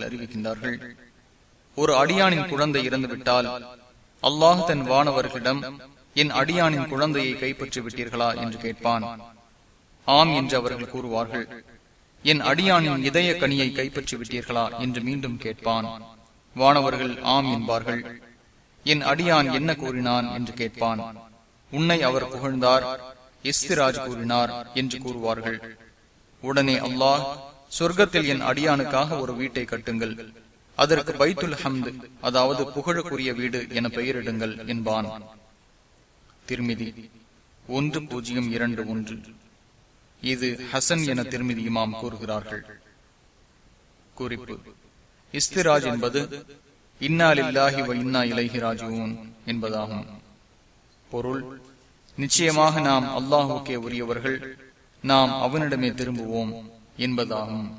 அறிவிக்கின்றார்கள் ஒரு அடியானின் குழந்தை இறந்துவிட்டால் அல்லாஹ் தன் வானவர்களிடம் என் அடியானின் குழந்தையை கைப்பற்றி விட்டீர்களா? என்று கேட்பான். ஆம் என்று அவர்கள் கூறுவார்கள். என் அடியானின் இதய கனியை கைப்பற்றி விட்டீர்களா? என்று மீண்டும் கேட்பான். வானவர்கள் ஆம் என்பார்கள். என் அடியான் என்ன கூறினான்? என்று கேட்பான். உன்னை அவர் புகழ்ந்தார் இஸ்திராஜ் கூறினார் என்று கூறுவார்கள். உடனே அல்லாஹ் சொர்க்கத்தில் என் அடியானுக்காக ஒரு வீட்டை கட்டுங்கள். அதற்கு பைத்துல் ஹம்து அதாவது புகழுக்குரிய வீடு என பெயரிடுங்கள் என்பான். திருமிதி ஒன்று பூஜ்ஜியம் இரண்டு ஒன்று. இது ஹசன் என திருமிதி இமாம் கூறுகிறார்கள். குறிப்பு. இஸ்திராஜ் என்பது இன்னாலில்லாஹி வ இன்னா இலகிராஜுவோன் என்பதாகும். பொருள் நிச்சயமாக நாம் அல்லாஹுக்கே உரியவர்கள். நாம் அவனிடமே திரும்புவோம் என்பதாகும்.